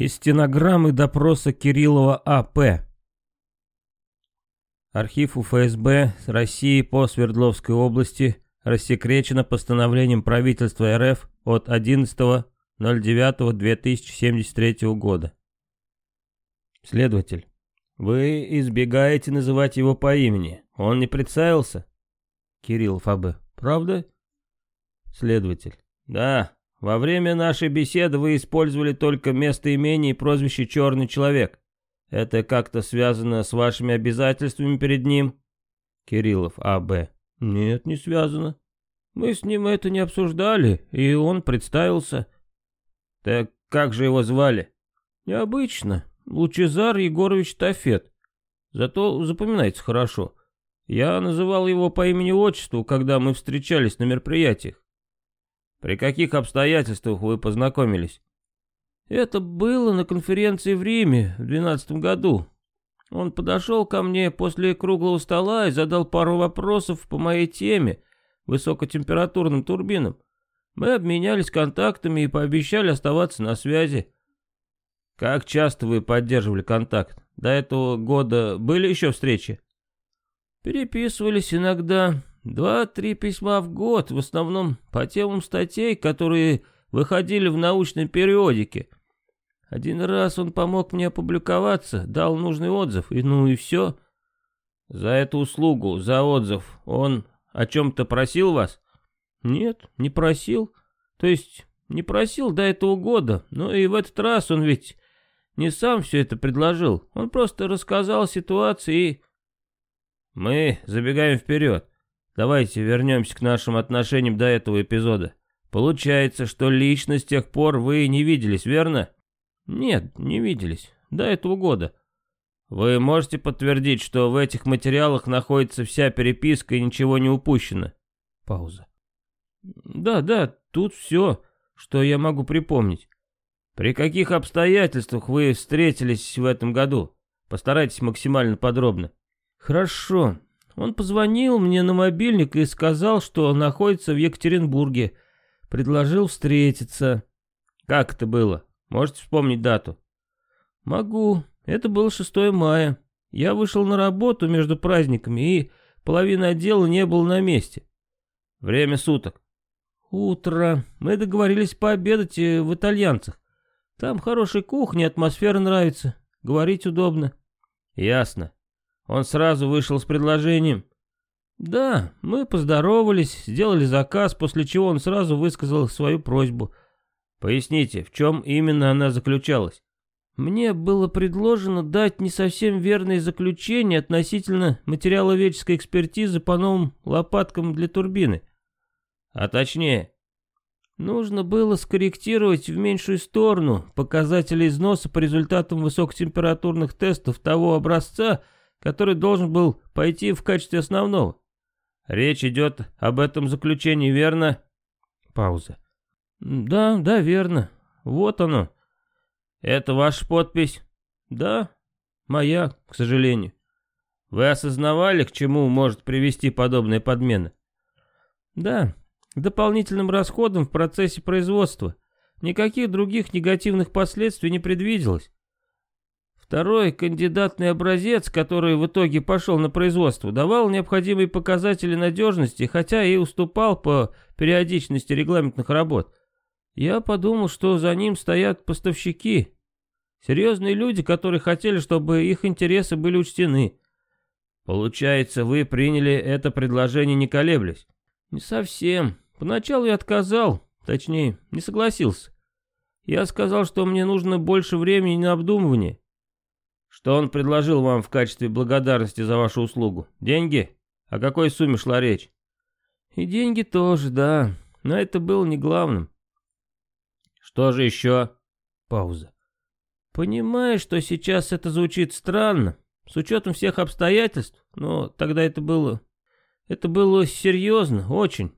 Из стенограммы допроса Кириллова А.П. Архив УФСБ России по Свердловской области рассекречено постановлением правительства РФ от 11.09.2073 года. Следователь, вы избегаете называть его по имени. Он не представился? Кириллов А.Б. Правда? Следователь. Да, во время нашей беседы вы использовали только местоимение и прозвище «Черный человек». Это как-то связано с вашими обязательствами перед ним? Кириллов А.Б. Нет, не связано. Мы с ним это не обсуждали, и он представился. Так как же его звали? Необычно. Лучезар Егорович Тафет. Зато запоминается хорошо. Я называл его по имени-отчеству, когда мы встречались на мероприятиях. При каких обстоятельствах вы познакомились? Это было на конференции в Риме в двенадцатом году. Он подошел ко мне после круглого стола и задал пару вопросов по моей теме, высокотемпературным турбинам. Мы обменялись контактами и пообещали оставаться на связи. Как часто вы поддерживали контакт? До этого года были еще встречи? Переписывались иногда, Два-три письма в год, в основном по темам статей, которые выходили в научной периодике. Один раз он помог мне опубликоваться, дал нужный отзыв, и ну и все. За эту услугу, за отзыв, он о чем-то просил вас? Нет, не просил. То есть, не просил до этого года, но и в этот раз он ведь не сам все это предложил. Он просто рассказал ситуацию и... Мы забегаем вперед. Давайте вернемся к нашим отношениям до этого эпизода. Получается, что лично с тех пор вы не виделись, верно? Нет, не виделись. До этого года. Вы можете подтвердить, что в этих материалах находится вся переписка и ничего не упущено? Пауза. Да, да, тут все, что я могу припомнить. При каких обстоятельствах вы встретились в этом году? Постарайтесь максимально подробно. Хорошо, он позвонил мне на мобильник и сказал, что находится в Екатеринбурге. Предложил встретиться. Как это было? Можете вспомнить дату? Могу. Это было 6 мая. Я вышел на работу между праздниками, и половина отдела не было на месте. Время суток. Утро. Мы договорились пообедать э, в итальянцах. Там хорошая кухня, атмосфера нравится. Говорить удобно. Ясно. Он сразу вышел с предложением. Да, мы поздоровались, сделали заказ, после чего он сразу высказал свою просьбу. Поясните, в чем именно она заключалась? Мне было предложено дать не совсем верное заключение относительно материаловедческой экспертизы по новым лопаткам для турбины. А точнее, нужно было скорректировать в меньшую сторону показатели износа по результатам высокотемпературных тестов того образца, который должен был пойти в качестве основного. Речь идет об этом заключении, верно? Пауза. Да, да, верно. Вот оно. Это ваша подпись? Да, моя, к сожалению. Вы осознавали, к чему может привести подобная подмена? Да, дополнительным расходам в процессе производства. Никаких других негативных последствий не предвиделось. Второй кандидатный образец, который в итоге пошел на производство, давал необходимые показатели надежности, хотя и уступал по периодичности регламентных работ. Я подумал, что за ним стоят поставщики. Серьезные люди, которые хотели, чтобы их интересы были учтены. Получается, вы приняли это предложение не колеблясь? Не совсем. Поначалу я отказал, точнее, не согласился. Я сказал, что мне нужно больше времени на обдумывание. Что он предложил вам в качестве благодарности за вашу услугу? Деньги? О какой сумме шла речь? И деньги тоже, да. Но это было не главным. Что же еще? Пауза. Понимаешь, что сейчас это звучит странно, с учетом всех обстоятельств, но тогда это было... Это было серьезно, очень.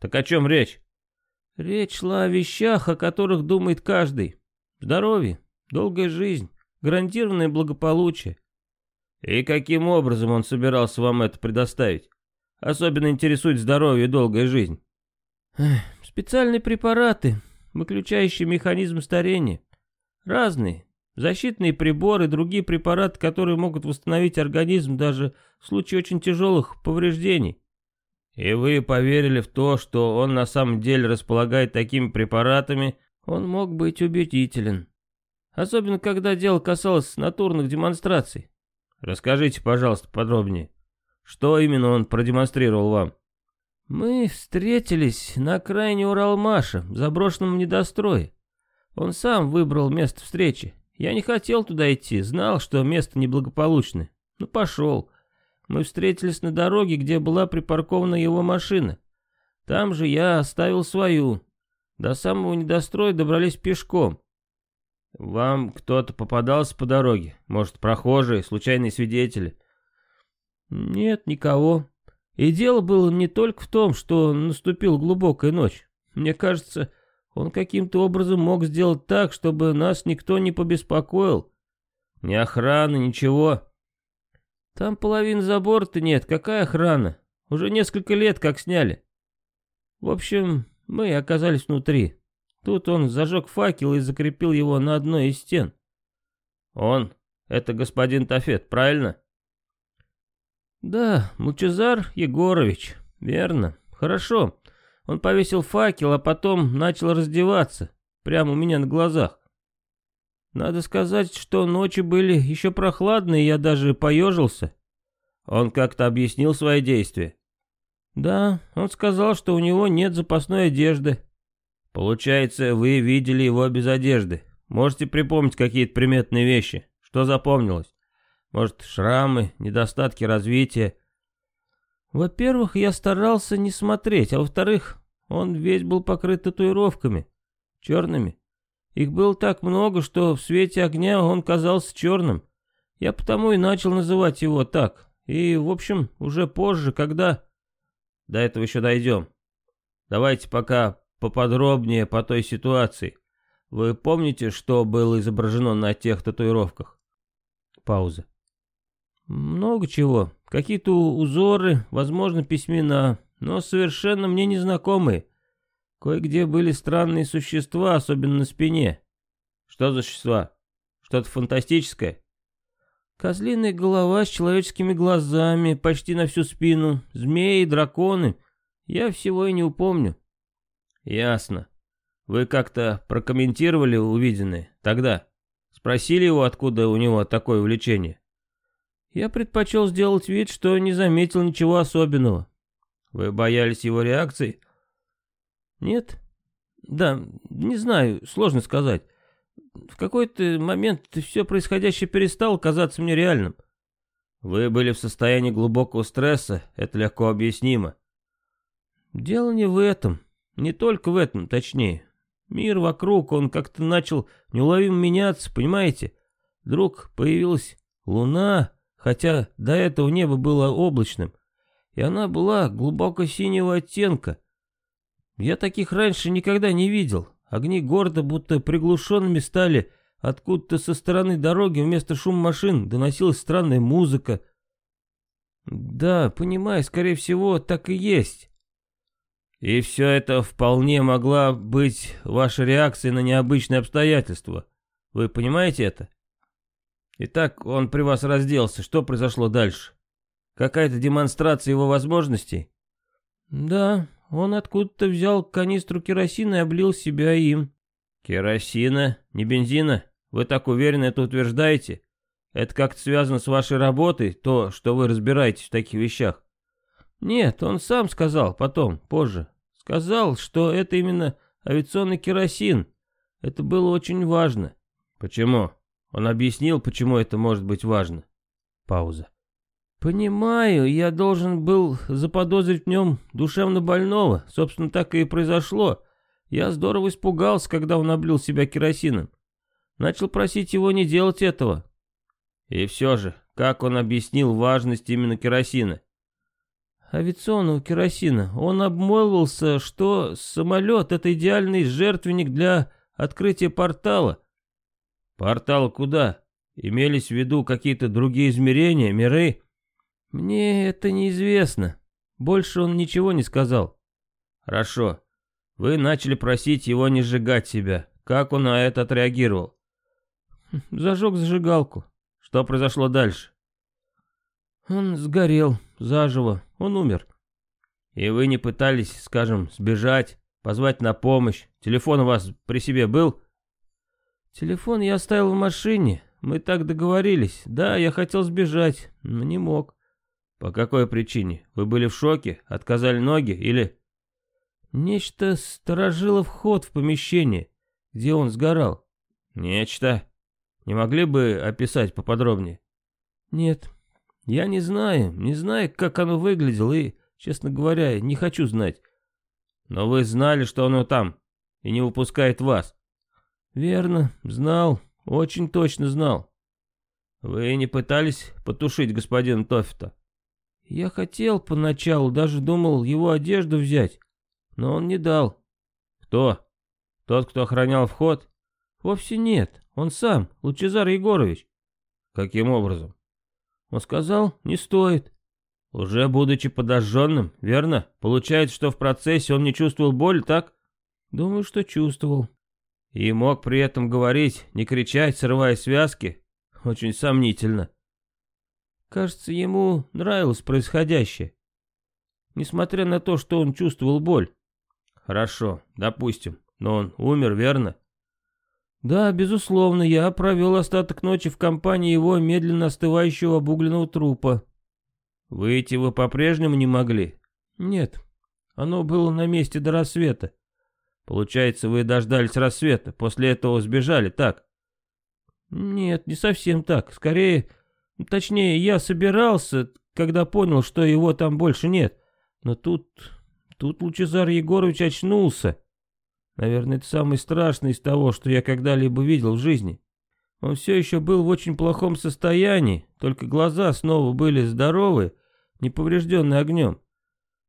Так о чем речь? Речь шла о вещах, о которых думает каждый. Здоровье, долгая жизнь, гарантированное благополучие. И каким образом он собирался вам это предоставить? Особенно интересует здоровье и долгая жизнь. Специальные препараты, выключающие механизм старения. Разные. Защитные приборы, другие препараты, которые могут восстановить организм даже в случае очень тяжелых повреждений. И вы поверили в то, что он на самом деле располагает такими препаратами, он мог быть убедителен. Особенно, когда дело касалось натурных демонстраций. Расскажите, пожалуйста, подробнее, что именно он продемонстрировал вам? Мы встретились на окраине Уралмаша, в заброшенном недострое. Он сам выбрал место встречи. Я не хотел туда идти, знал, что место неблагополучное. Ну, пошел. Мы встретились на дороге, где была припаркована его машина. Там же я оставил свою. До самого недостроя добрались пешком. Вам кто-то попадался по дороге? Может, прохожие, случайные свидетели? Нет, никого. И дело было не только в том, что наступила глубокая ночь. Мне кажется, он каким-то образом мог сделать так, чтобы нас никто не побеспокоил. Ни охраны, ничего. Там половины забора-то нет, какая охрана? Уже несколько лет как сняли. В общем, мы оказались внутри. Тут он зажег факел и закрепил его на одной из стен. Он, это господин Тафет, правильно? «Да, Лучезар Егорович, верно. Хорошо. Он повесил факел, а потом начал раздеваться, прямо у меня на глазах. Надо сказать, что ночи были еще прохладные, я даже поежился. Он как-то объяснил свои действия. Да, он сказал, что у него нет запасной одежды. Получается, вы видели его без одежды. Можете припомнить какие-то приметные вещи? Что запомнилось? Может, шрамы, недостатки развития. Во-первых, я старался не смотреть, а во-вторых, он весь был покрыт татуировками, черными. Их было так много, что в свете огня он казался черным. Я потому и начал называть его так. И, в общем, уже позже, когда... До этого еще дойдем. Давайте пока поподробнее по той ситуации. Вы помните, что было изображено на тех татуировках? Пауза. Много чего. Какие-то узоры, возможно, письмена, но совершенно мне незнакомые. Кое-где были странные существа, особенно на спине. Что за существа? Что-то фантастическое? Козлиная голова с человеческими глазами, почти на всю спину, змеи, драконы. Я всего и не упомню. Ясно. Вы как-то прокомментировали увиденное тогда? Спросили его, откуда у него такое увлечение? Я предпочел сделать вид, что не заметил ничего особенного. Вы боялись его реакции? Нет. Да, не знаю, сложно сказать. В какой-то момент все происходящее перестало казаться мне реальным. Вы были в состоянии глубокого стресса, это легко объяснимо. Дело не в этом, не только в этом, точнее. Мир вокруг, он как-то начал неуловимо меняться, понимаете? Вдруг появилась луна, хотя до этого небо было облачным, и она была глубоко синего оттенка. Я таких раньше никогда не видел. Огни города будто приглушенными стали, откуда-то со стороны дороги вместо шума машин доносилась странная музыка. Да, понимаю, скорее всего, так и есть. И все это вполне могла быть ваша реакция на необычные обстоятельства. Вы понимаете это? Итак, он при вас разделся. Что произошло дальше? Какая-то демонстрация его возможностей? Да, он откуда-то взял канистру керосина и облил себя им. Керосина? Не бензина? Вы так уверенно это утверждаете? Это как-то связано с вашей работой, то, что вы разбираетесь в таких вещах? Нет, он сам сказал, потом, позже. Сказал, что это именно авиационный керосин. Это было очень важно. Почему? Он объяснил, почему это может быть важно. Пауза. «Понимаю, я должен был заподозрить в нем душевно больного. Собственно, так и произошло. Я здорово испугался, когда он облил себя керосином. Начал просить его не делать этого. И все же, как он объяснил важность именно керосина? Авиационного керосина. Он обмолвился, что самолет — это идеальный жертвенник для открытия портала, Портал куда? Имелись в виду какие-то другие измерения, миры? Мне это неизвестно. Больше он ничего не сказал. Хорошо. Вы начали просить его не сжигать себя. Как он на это отреагировал? Зажег зажигалку. Что произошло дальше? Он сгорел заживо, он умер. И вы не пытались, скажем, сбежать, позвать на помощь? Телефон у вас при себе был? Телефон я оставил в машине. Мы так договорились. Да, я хотел сбежать, но не мог. По какой причине? Вы были в шоке? Отказали ноги или... Нечто сторожило вход в помещение, где он сгорал. Нечто? Не могли бы описать поподробнее? Нет, я не знаю, не знаю, как оно выглядело и, честно говоря, не хочу знать. Но вы знали, что оно там и не выпускает вас. Верно, знал, очень точно знал. Вы не пытались потушить господина Тоффета? Я хотел поначалу, даже думал его одежду взять, но он не дал. Кто? Тот, кто охранял вход? Вовсе нет, он сам, Лучезар Егорович. Каким образом? Он сказал, не стоит. Уже будучи подожженным, верно? Получается, что в процессе он не чувствовал боль, так? Думаю, что чувствовал. И мог при этом говорить, не кричать, срывая связки? Очень сомнительно. Кажется, ему нравилось происходящее. Несмотря на то, что он чувствовал боль. Хорошо, допустим. Но он умер, верно? Да, безусловно, я провел остаток ночи в компании его медленно остывающего обугленного трупа. Выйти вы по-прежнему не могли? Нет, оно было на месте до рассвета. Получается, вы дождались рассвета, после этого сбежали, так? Нет, не совсем так. Скорее, точнее, я собирался, когда понял, что его там больше нет. Но тут, тут Лучезар Егорович очнулся. Наверное, это самый страшный из того, что я когда-либо видел в жизни. Он все еще был в очень плохом состоянии, только глаза снова были здоровы, не поврежденные огнем.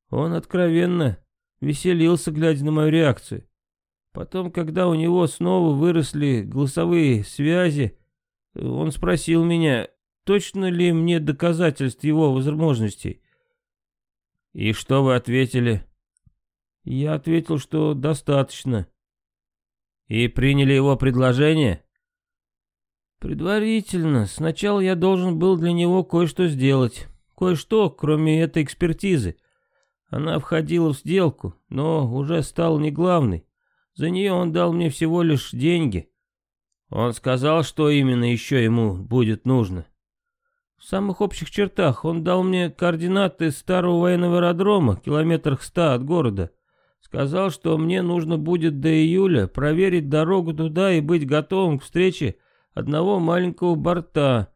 Он откровенно веселился, глядя на мою реакцию. Потом, когда у него снова выросли голосовые связи, он спросил меня, точно ли мне доказательств его возможностей. И что вы ответили? Я ответил, что достаточно. И приняли его предложение? Предварительно. Сначала я должен был для него кое-что сделать. Кое-что, кроме этой экспертизы. Она входила в сделку, но уже стала не главной. За нее он дал мне всего лишь деньги. Он сказал, что именно еще ему будет нужно. В самых общих чертах он дал мне координаты старого военного аэродрома, километрах ста от города. Сказал, что мне нужно будет до июля проверить дорогу туда и быть готовым к встрече одного маленького борта.